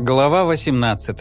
Глава 18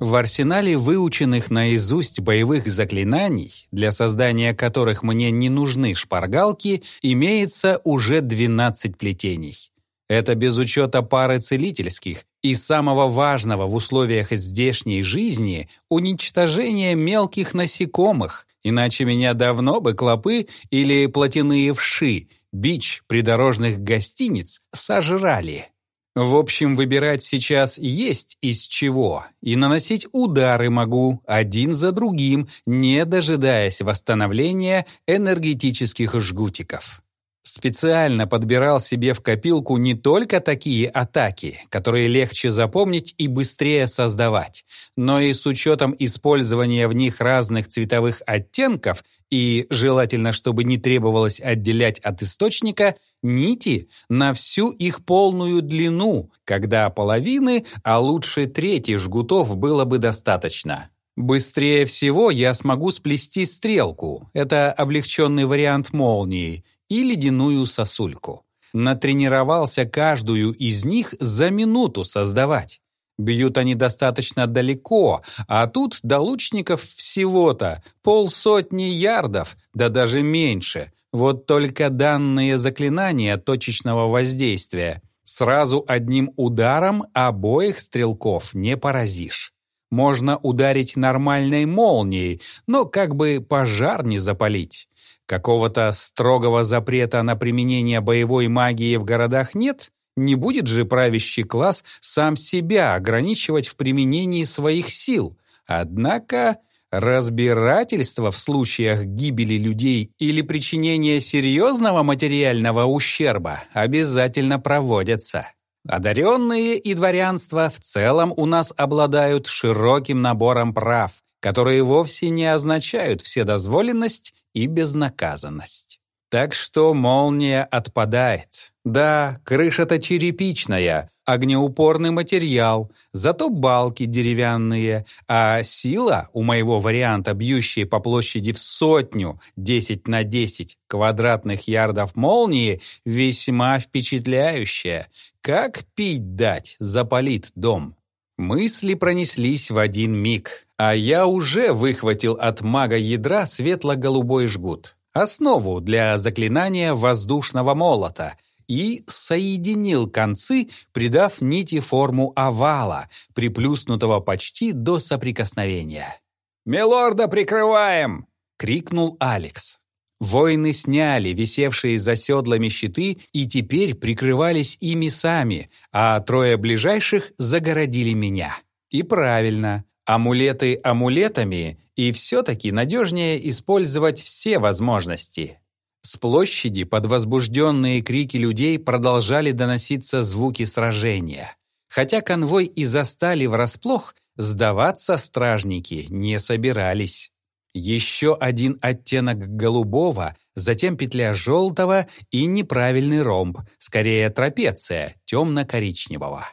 В арсенале выученных наизусть боевых заклинаний, для создания которых мне не нужны шпаргалки, имеется уже 12 плетений. Это без учета пары целительских и самого важного в условиях здешней жизни — уничтожения мелких насекомых, иначе меня давно бы клопы или плотяные вши, бич придорожных гостиниц, сожрали. В общем, выбирать сейчас есть из чего, и наносить удары могу один за другим, не дожидаясь восстановления энергетических жгутиков. Специально подбирал себе в копилку не только такие атаки, которые легче запомнить и быстрее создавать, но и с учетом использования в них разных цветовых оттенков и, желательно, чтобы не требовалось отделять от источника, нити на всю их полную длину, когда половины, а лучше трети жгутов было бы достаточно. Быстрее всего я смогу сплести стрелку, это облегченный вариант молнии, и ледяную сосульку. Натренировался каждую из них за минуту создавать. Бьют они достаточно далеко, а тут до лучников всего-то полсотни ярдов, да даже меньше. Вот только данные заклинания точечного воздействия. Сразу одним ударом обоих стрелков не поразишь. Можно ударить нормальной молнией, но как бы пожар не запалить. Какого-то строгого запрета на применение боевой магии в городах нет? Не будет же правящий класс сам себя ограничивать в применении своих сил. Однако разбирательства в случаях гибели людей или причинения серьезного материального ущерба обязательно проводятся. Одаренные и дворянство в целом у нас обладают широким набором прав, которые вовсе не означают вседозволенность и безнаказанность. Так что молния отпадает. Да, крыша-то черепичная, огнеупорный материал, зато балки деревянные, а сила у моего варианта, бьющая по площади в сотню, 10 на 10 квадратных ярдов молнии, весьма впечатляющая. Как пить дать, запалит дом. Мысли пронеслись в один миг, а я уже выхватил от мага ядра светло-голубой жгут, основу для заклинания воздушного молота, и соединил концы, придав нити форму овала, приплюснутого почти до соприкосновения. «Милорда прикрываем!» — крикнул Алекс. Воины сняли висевшие за седлами щиты и теперь прикрывались ими сами, а трое ближайших загородили меня. И правильно, амулеты амулетами, и все-таки надежнее использовать все возможности. С площади под возбужденные крики людей продолжали доноситься звуки сражения. Хотя конвой и застали врасплох, сдаваться стражники не собирались. Еще один оттенок голубого, затем петля желтого и неправильный ромб, скорее трапеция, темно-коричневого.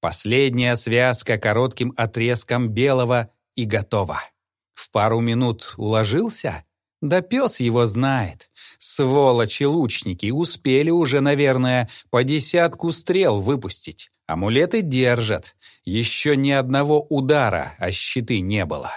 Последняя связка коротким отрезком белого и готова. В пару минут уложился? Да пес его знает. Сволочи-лучники успели уже, наверное, по десятку стрел выпустить. Амулеты держат. Еще ни одного удара, а щиты не было.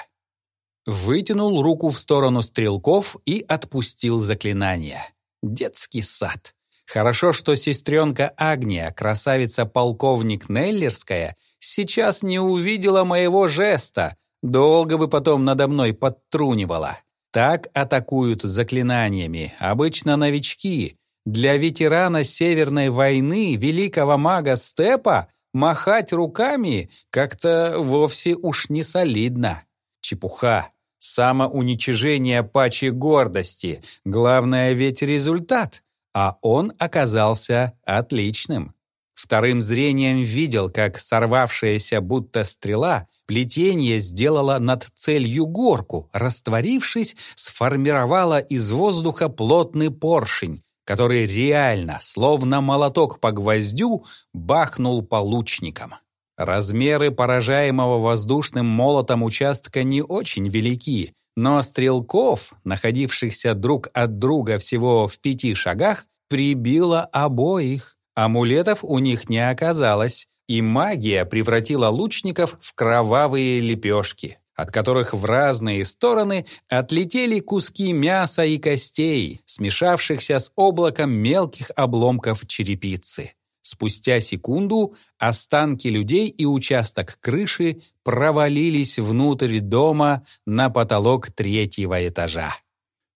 Вытянул руку в сторону стрелков и отпустил заклинание. Детский сад. Хорошо, что сестренка Агния, красавица-полковник Неллерская, сейчас не увидела моего жеста, долго бы потом надо мной подтрунивала. Так атакуют заклинаниями обычно новички. Для ветерана Северной войны великого мага Степа махать руками как-то вовсе уж не солидно. Чепуха. Самоуничижение пачи гордости. Главное ведь результат. А он оказался отличным. Вторым зрением видел, как сорвавшаяся будто стрела плетение сделала над целью горку, растворившись, сформировала из воздуха плотный поршень, который реально, словно молоток по гвоздю, бахнул по лучникам. Размеры поражаемого воздушным молотом участка не очень велики, но стрелков, находившихся друг от друга всего в пяти шагах, прибило обоих. Амулетов у них не оказалось, и магия превратила лучников в кровавые лепешки, от которых в разные стороны отлетели куски мяса и костей, смешавшихся с облаком мелких обломков черепицы. Спустя секунду останки людей и участок крыши провалились внутрь дома на потолок третьего этажа.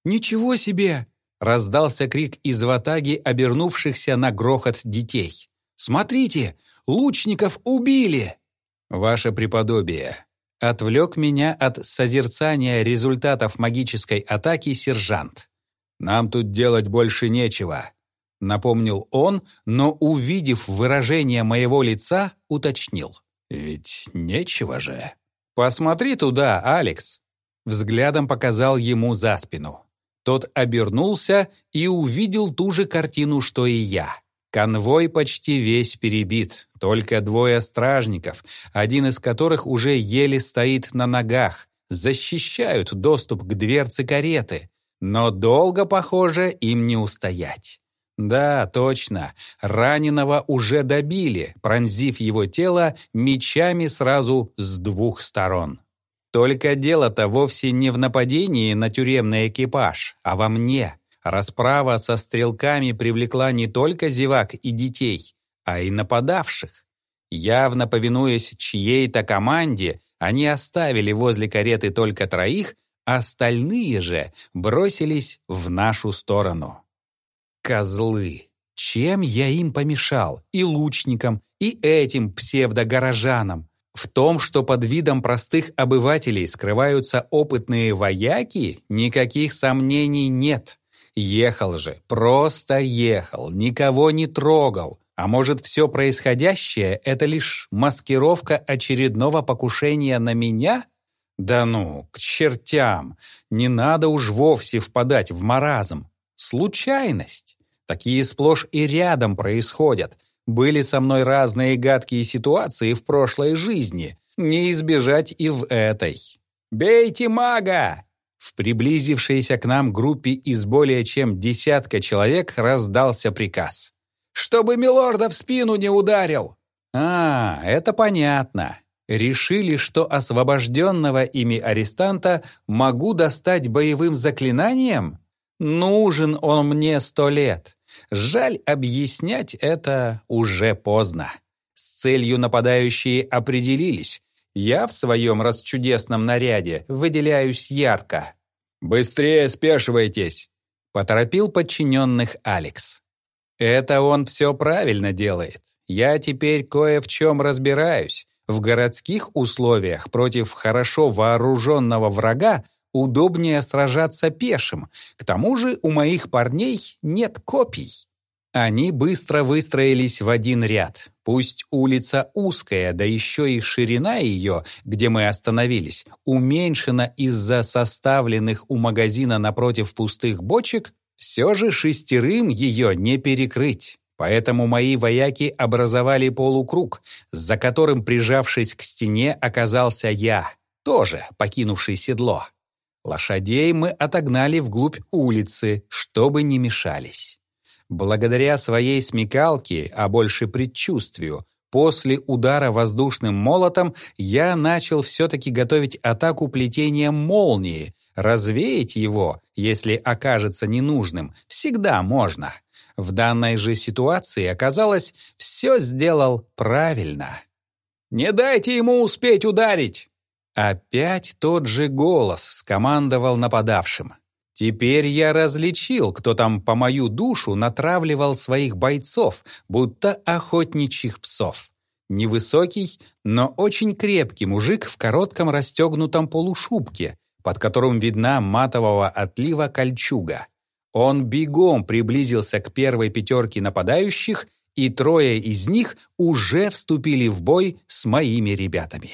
«Ничего себе!» — раздался крик из ватаги, обернувшихся на грохот детей. «Смотрите, лучников убили!» «Ваше преподобие!» Отвлек меня от созерцания результатов магической атаки сержант. «Нам тут делать больше нечего напомнил он, но, увидев выражение моего лица, уточнил. «Ведь нечего же». «Посмотри туда, Алекс!» Взглядом показал ему за спину. Тот обернулся и увидел ту же картину, что и я. Конвой почти весь перебит, только двое стражников, один из которых уже еле стоит на ногах, защищают доступ к дверце кареты, но долго, похоже, им не устоять. Да, точно. Раненого уже добили, пронзив его тело мечами сразу с двух сторон. Только дело-то вовсе не в нападении на тюремный экипаж, а во мне. Расправа со стрелками привлекла не только зевак и детей, а и нападавших. Явно повинуясь чьей-то команде, они оставили возле кареты только троих, остальные же бросились в нашу сторону. Козлы! Чем я им помешал? И лучникам, и этим псевдогорожанам. В том, что под видом простых обывателей скрываются опытные вояки, никаких сомнений нет. Ехал же, просто ехал, никого не трогал. А может, все происходящее — это лишь маскировка очередного покушения на меня? Да ну, к чертям! Не надо уж вовсе впадать в маразм. Случайность. Такие сплошь и рядом происходят. Были со мной разные гадкие ситуации в прошлой жизни. Не избежать и в этой. «Бейте мага!» В приблизившейся к нам группе из более чем десятка человек раздался приказ. «Чтобы Милорда в спину не ударил!» «А, это понятно. Решили, что освобожденного ими арестанта могу достать боевым заклинанием? Нужен он мне сто лет. Жаль, объяснять это уже поздно. С целью нападающие определились. Я в своем расчудесном наряде выделяюсь ярко. «Быстрее спешивайтесь!» — поторопил подчиненных Алекс. «Это он все правильно делает. Я теперь кое в чем разбираюсь. В городских условиях против хорошо вооруженного врага удобнее сражаться пешим. К тому же у моих парней нет копий. Они быстро выстроились в один ряд. Пусть улица узкая, да еще и ширина ее, где мы остановились, уменьшена из-за составленных у магазина напротив пустых бочек, все же шестерым ее не перекрыть. Поэтому мои вояки образовали полукруг, за которым, прижавшись к стене, оказался я, тоже покинувший седло. Лошадей мы отогнали вглубь улицы, чтобы не мешались. Благодаря своей смекалке, а больше предчувствию, после удара воздушным молотом я начал все-таки готовить атаку плетением молнии. Развеять его, если окажется ненужным, всегда можно. В данной же ситуации оказалось, все сделал правильно. «Не дайте ему успеть ударить!» Опять тот же голос скомандовал нападавшим. Теперь я различил, кто там по мою душу натравливал своих бойцов, будто охотничьих псов. Невысокий, но очень крепкий мужик в коротком расстегнутом полушубке, под которым видна матового отлива кольчуга. Он бегом приблизился к первой пятерке нападающих, и трое из них уже вступили в бой с моими ребятами.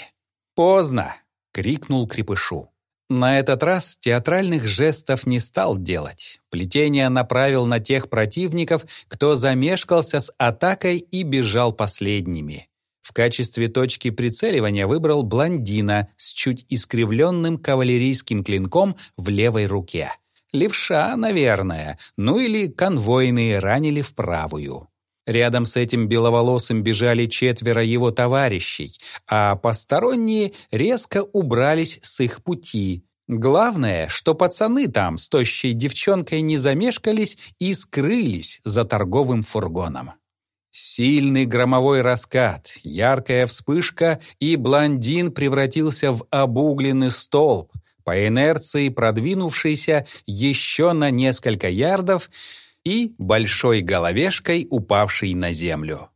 Поздно. — крикнул крепышу. На этот раз театральных жестов не стал делать. Плетение направил на тех противников, кто замешкался с атакой и бежал последними. В качестве точки прицеливания выбрал блондина с чуть искривленным кавалерийским клинком в левой руке. Левша, наверное, ну или конвойные ранили в правую. Рядом с этим беловолосым бежали четверо его товарищей, а посторонние резко убрались с их пути. Главное, что пацаны там с тощей девчонкой не замешкались и скрылись за торговым фургоном. Сильный громовой раскат, яркая вспышка, и блондин превратился в обугленный столб, по инерции продвинувшийся еще на несколько ярдов и большой головешкой упавший на землю.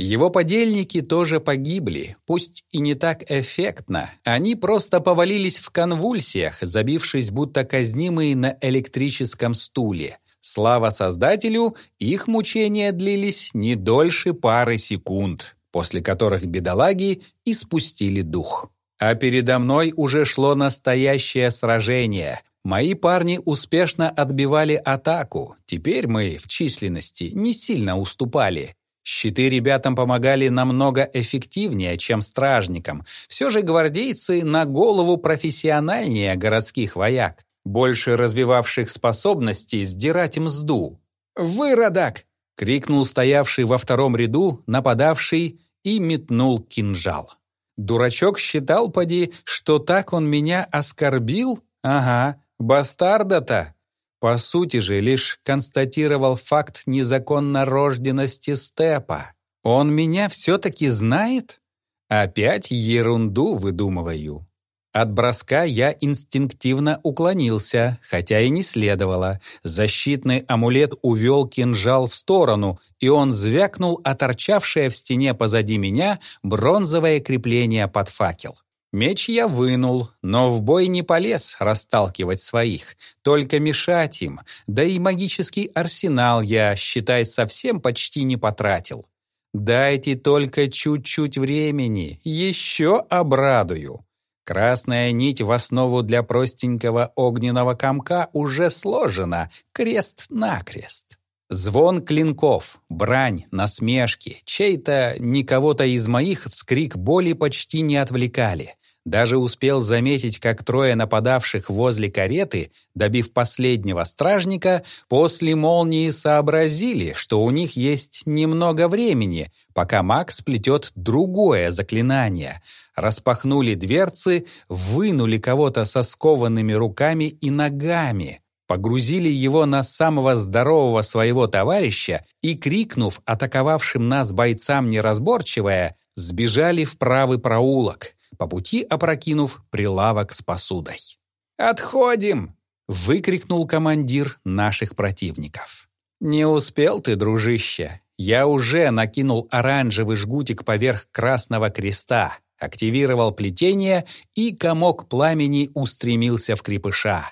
Его подельники тоже погибли, пусть и не так эффектно. Они просто повалились в конвульсиях, забившись будто казнимые на электрическом стуле. Слава Создателю, их мучения длились не дольше пары секунд, после которых бедолаги испустили дух. А передо мной уже шло настоящее сражение. Мои парни успешно отбивали атаку. Теперь мы в численности не сильно уступали. Щиты ребятам помогали намного эффективнее, чем стражникам. Все же гвардейцы на голову профессиональнее городских вояк, больше развивавших способности сдирать мзду. «Выродок!» — крикнул стоявший во втором ряду нападавший и метнул кинжал. Дурачок считал, поди, что так он меня оскорбил? Ага, бастарда-то. По сути же, лишь констатировал факт незаконно рожденности Степа. Он меня все-таки знает? Опять ерунду выдумываю. От броска я инстинктивно уклонился, хотя и не следовало. Защитный амулет увел кинжал в сторону, и он звякнул оторчавшее в стене позади меня бронзовое крепление под факел. Меч я вынул, но в бой не полез расталкивать своих, только мешать им, да и магический арсенал я, считай, совсем почти не потратил. Дайте только чуть-чуть времени, еще обрадую. Красная нить в основу для простенького огненного комка уже сложена, крест-накрест. Звон клинков, брань, насмешки, чей-то, ни кого-то из моих вскрик боли почти не отвлекали. Даже успел заметить, как трое нападавших возле кареты, добив последнего стражника, после молнии сообразили, что у них есть немного времени, пока маг сплетет другое заклинание. Распахнули дверцы, вынули кого-то со скованными руками и ногами, погрузили его на самого здорового своего товарища и, крикнув атаковавшим нас бойцам неразборчивое, сбежали в правый проулок по пути опрокинув прилавок с посудой. «Отходим!» — выкрикнул командир наших противников. «Не успел ты, дружище. Я уже накинул оранжевый жгутик поверх красного креста, активировал плетение, и комок пламени устремился в крепыша.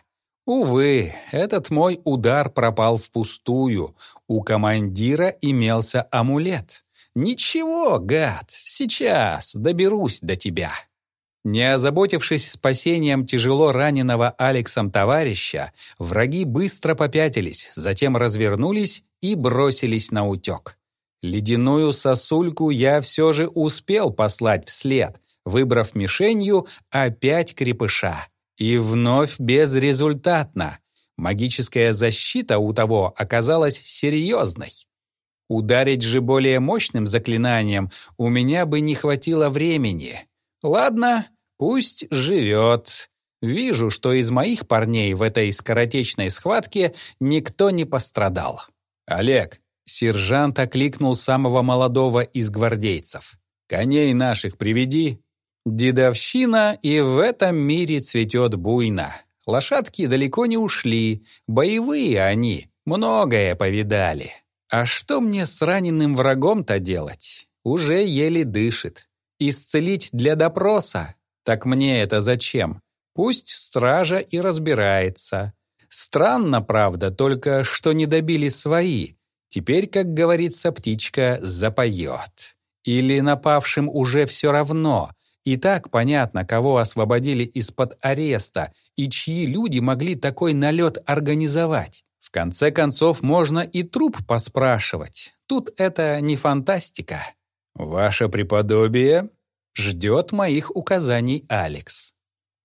Увы, этот мой удар пропал впустую. У командира имелся амулет. «Ничего, гад, сейчас доберусь до тебя». Не озаботившись спасением тяжело раненого Алексом товарища, враги быстро попятились, затем развернулись и бросились на утек. Ледяную сосульку я все же успел послать вслед, выбрав мишенью опять крепыша. И вновь безрезультатно. Магическая защита у того оказалась серьезной. Ударить же более мощным заклинанием у меня бы не хватило времени. Ладно, Пусть живет. Вижу, что из моих парней в этой скоротечной схватке никто не пострадал. Олег, сержант окликнул самого молодого из гвардейцев. Коней наших приведи. Дедовщина и в этом мире цветет буйно. Лошадки далеко не ушли, боевые они, многое повидали. А что мне с раненым врагом-то делать? Уже еле дышит. Исцелить для допроса? Так мне это зачем? Пусть стража и разбирается. Странно, правда, только что не добили свои. Теперь, как говорится, птичка запоет. Или напавшим уже все равно. И так понятно, кого освободили из-под ареста и чьи люди могли такой налет организовать. В конце концов, можно и труп поспрашивать. Тут это не фантастика. «Ваше преподобие», Ждет моих указаний Алекс.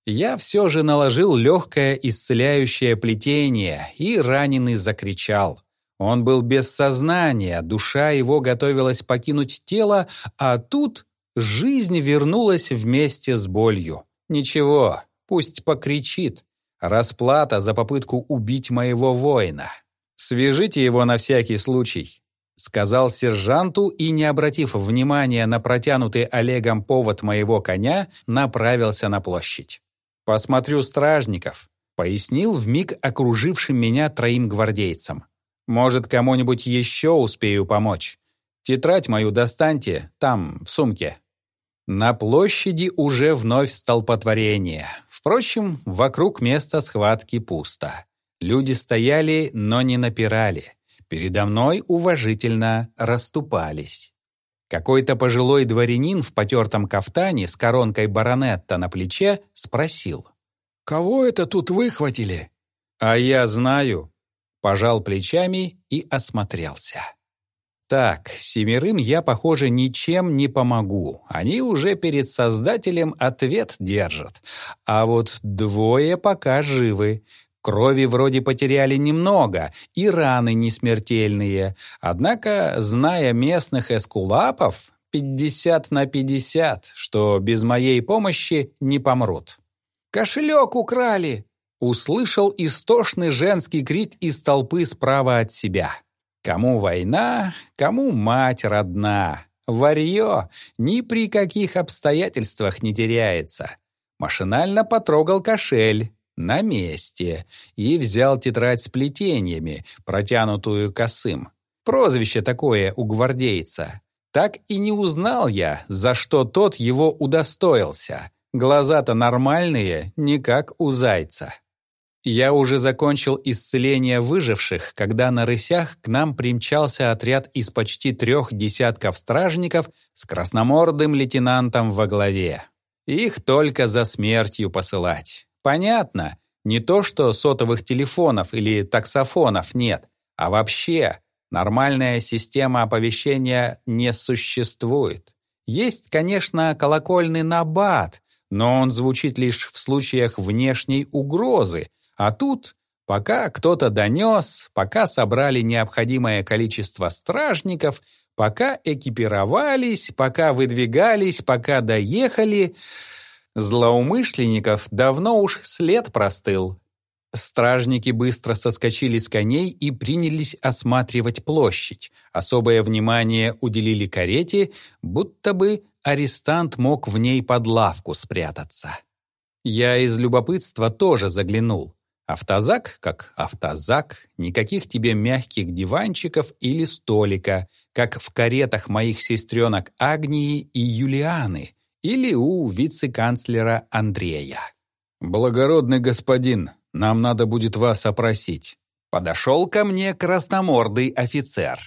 Я все же наложил легкое исцеляющее плетение, и раненый закричал. Он был без сознания, душа его готовилась покинуть тело, а тут жизнь вернулась вместе с болью. Ничего, пусть покричит. Расплата за попытку убить моего воина. Свяжите его на всякий случай, сказал сержанту и, не обратив внимания на протянутый Олегом повод моего коня, направился на площадь. «Посмотрю стражников», — пояснил вмиг окружившим меня троим гвардейцам. Может, кому-нибудь еще успею помочь. Тетрадь мою достаньте, там, в сумке». На площади уже вновь столпотворение. Впрочем, вокруг места схватки пусто. Люди стояли, но не напирали. Передо мной уважительно расступались. Какой-то пожилой дворянин в потертом кафтане с коронкой баронетта на плече спросил. «Кого это тут выхватили?» «А я знаю», пожал плечами и осмотрелся. Так, семерым я, похоже, ничем не помогу. Они уже перед Создателем ответ держат. А вот двое пока живы. Крови вроде потеряли немного, и раны не смертельные. Однако, зная местных эскулапов, 50 на 50, что без моей помощи не помрут. «Кошелек украли!» услышал истошный женский крик из толпы справа от себя. Кому война, кому мать родна. Варьё ни при каких обстоятельствах не теряется. Машинально потрогал кошель на месте и взял тетрадь с плетениями, протянутую косым. Прозвище такое у гвардейца. Так и не узнал я, за что тот его удостоился. Глаза-то нормальные, не как у зайца. Я уже закончил исцеление выживших, когда на рысях к нам примчался отряд из почти трех десятков стражников с красномордым лейтенантом во главе. Их только за смертью посылать. Понятно, не то что сотовых телефонов или таксофонов нет, а вообще нормальная система оповещения не существует. Есть, конечно, колокольный набат, но он звучит лишь в случаях внешней угрозы, а тут, пока кто-то донес, пока собрали необходимое количество стражников, пока экипировались, пока выдвигались, пока доехали, злоумышленников давно уж след простыл. Стражники быстро соскочили с коней и принялись осматривать площадь. Особое внимание уделили карете, будто бы арестант мог в ней под лавку спрятаться. Я из любопытства тоже заглянул. Автозак как автозак, никаких тебе мягких диванчиков или столика, как в каретах моих сестренок Агнии и Юлианы или у вице-канцлера Андрея. «Благородный господин, нам надо будет вас опросить». Подошел ко мне красномордый офицер.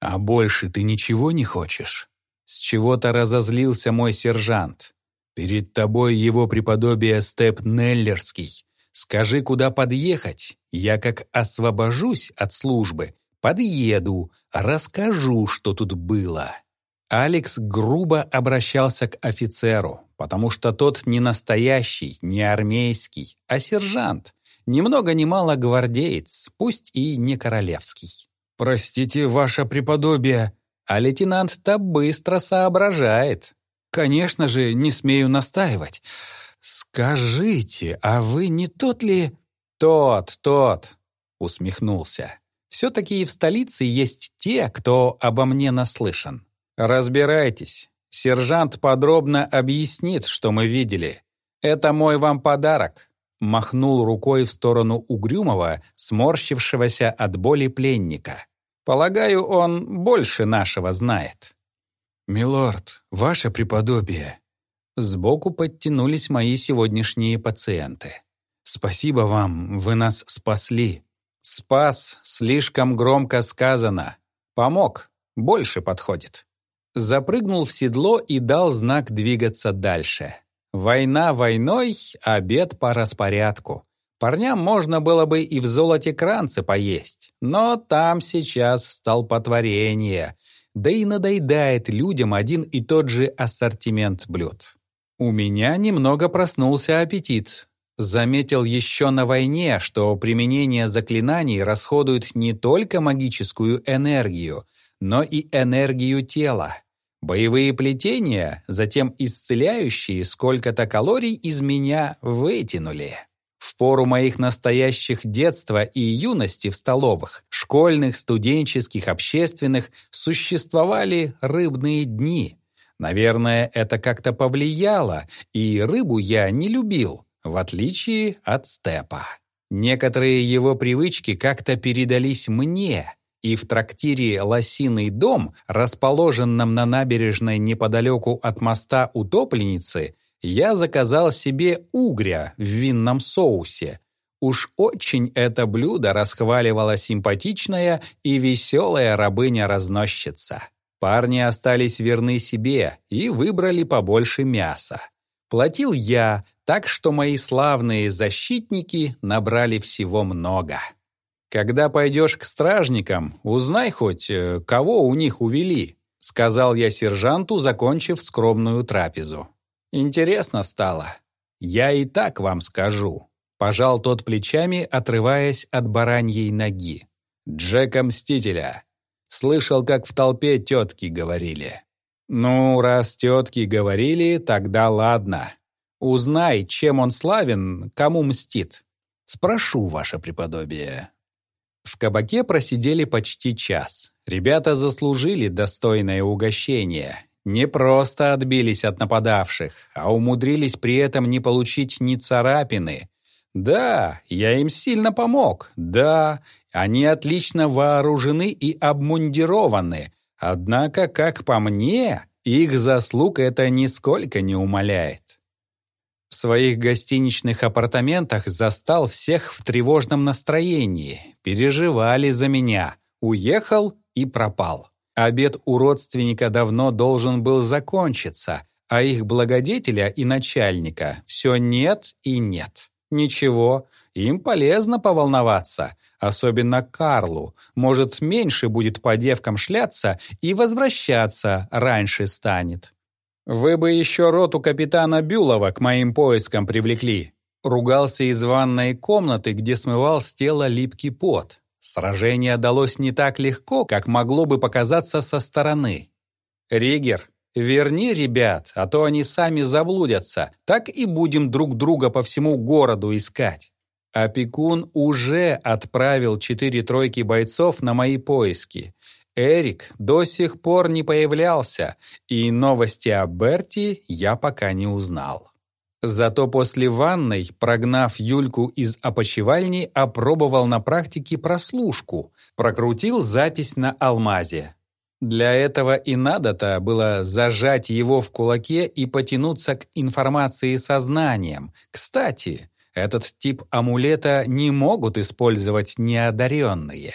«А больше ты ничего не хочешь?» С чего-то разозлился мой сержант. «Перед тобой его преподобие Степ Неллерский» Скажи, куда подъехать. Я как освобожусь от службы, подъеду, расскажу, что тут было». Алекс грубо обращался к офицеру, потому что тот не настоящий, не армейский, а сержант. Ни много ни мало гвардеец, пусть и не королевский. «Простите, ваше преподобие», а лейтенант-то быстро соображает. «Конечно же, не смею настаивать. «Скажите, а вы не тот ли...» «Тот, тот», — усмехнулся. «Все-таки и в столице есть те, кто обо мне наслышан. Разбирайтесь. Сержант подробно объяснит, что мы видели. Это мой вам подарок». Махнул рукой в сторону угрюмого, сморщившегося от боли пленника. «Полагаю, он больше нашего знает». «Милорд, ваше преподобие», Сбоку подтянулись мои сегодняшние пациенты. «Спасибо вам, вы нас спасли». «Спас» слишком громко сказано. «Помог» больше подходит. Запрыгнул в седло и дал знак двигаться дальше. Война войной, обед по распорядку. Парням можно было бы и в золоте кранцы поесть, но там сейчас столпотворение, да и надоедает людям один и тот же ассортимент блюд. У меня немного проснулся аппетит. Заметил еще на войне, что применение заклинаний расходует не только магическую энергию, но и энергию тела. Боевые плетения, затем исцеляющие, сколько-то калорий из меня вытянули. В пору моих настоящих детства и юности в столовых, школьных, студенческих, общественных, существовали рыбные дни. Наверное, это как-то повлияло, и рыбу я не любил, в отличие от степа. Некоторые его привычки как-то передались мне, и в трактире «Лосиный дом», расположенном на набережной неподалеку от моста Утопленницы, я заказал себе угря в винном соусе. Уж очень это блюдо расхваливала симпатичная и веселая рабыня-разносчица. Парни остались верны себе и выбрали побольше мяса. Платил я, так что мои славные защитники набрали всего много. «Когда пойдешь к стражникам, узнай хоть, э, кого у них увели», сказал я сержанту, закончив скромную трапезу. Интересно стало. Я и так вам скажу. Пожал тот плечами, отрываясь от бараньей ноги. Джека Мстителя. Слышал, как в толпе тетки говорили. Ну, раз тетки говорили, тогда ладно. Узнай, чем он славен, кому мстит. Спрошу, ваше преподобие. В кабаке просидели почти час. Ребята заслужили достойное угощение, не просто отбились от нападавших, а умудрились при этом не получить ни царапины. Да, я им сильно помог. Да, они отлично вооружены и обмундированы. Однако, как по мне, их заслуг это нисколько не умаляет. В своих гостиничных апартаментах застал всех в тревожном настроении. Переживали за меня. Уехал и пропал. Обед у родственника давно должен был закончиться, а их благодетеля и начальника все нет и нет. Ничего, им полезно поволноваться, особенно Карлу. Может, меньше будет по девкам шляться и возвращаться раньше станет. «Вы бы еще роту капитана Бюлова к моим поискам привлекли», ругался из ванной комнаты, где смывал с тела липкий пот. Сражение далось не так легко, как могло бы показаться со стороны. «Ригер, верни ребят, а то они сами заблудятся. Так и будем друг друга по всему городу искать». Опекун уже отправил четыре тройки бойцов на мои поиски. Эрик до сих пор не появлялся, и новости о Берти я пока не узнал. Зато после ванной, прогнав Юльку из опочивальни, опробовал на практике прослушку, прокрутил запись на алмазе. Для этого и надо-то было зажать его в кулаке и потянуться к информации сознанием. Кстати, этот тип амулета не могут использовать неодаренные.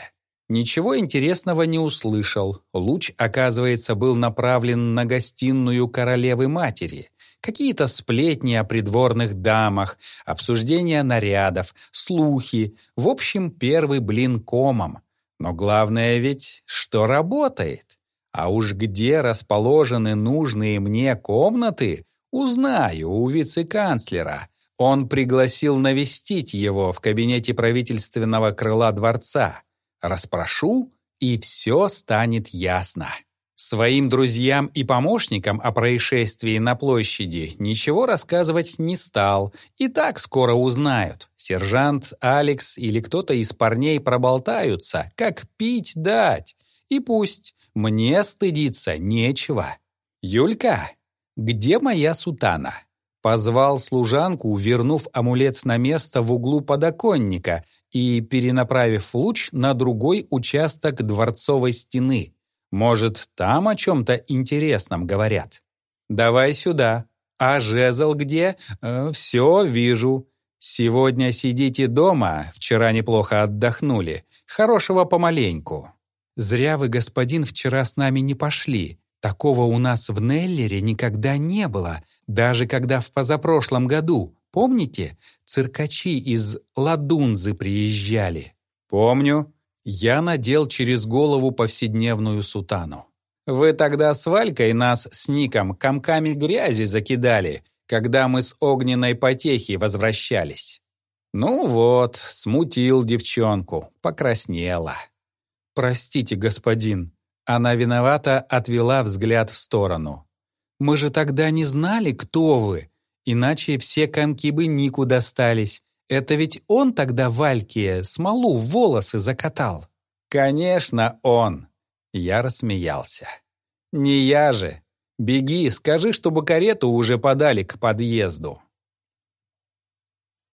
Ничего интересного не услышал. Луч, оказывается, был направлен на гостиную королевы-матери — Какие-то сплетни о придворных дамах, обсуждения нарядов, слухи. В общем, первый блин комом. Но главное ведь, что работает. А уж где расположены нужные мне комнаты, узнаю у вице-канцлера. Он пригласил навестить его в кабинете правительственного крыла дворца. Распрошу, и все станет ясно. Своим друзьям и помощникам о происшествии на площади ничего рассказывать не стал, и так скоро узнают. Сержант, Алекс или кто-то из парней проболтаются, как пить дать. И пусть, мне стыдиться нечего. «Юлька, где моя сутана?» Позвал служанку, вернув амулет на место в углу подоконника и перенаправив луч на другой участок дворцовой стены. Может, там о чем-то интересном говорят? Давай сюда. А жезл где? Э, все вижу. Сегодня сидите дома, вчера неплохо отдохнули. Хорошего помаленьку. Зря вы, господин, вчера с нами не пошли. Такого у нас в Неллере никогда не было, даже когда в позапрошлом году, помните, циркачи из Ладунзы приезжали. Помню, я надел через голову повседневную сутану. Вы тогда с Валькой нас с Ником комками грязи закидали, когда мы с огненной потехи возвращались. Ну вот, смутил девчонку, покраснела. «Простите, господин». Она виновата отвела взгляд в сторону. «Мы же тогда не знали, кто вы, иначе все комки бы Нику достались. Это ведь он тогда Валькия смолу в волосы закатал». «Конечно, он!» Я рассмеялся. «Не я же. Беги, скажи, чтобы карету уже подали к подъезду».